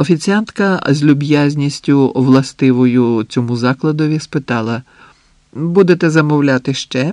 Офіціантка з люб'язністю властивою цьому закладові спитала: Будете замовляти ще?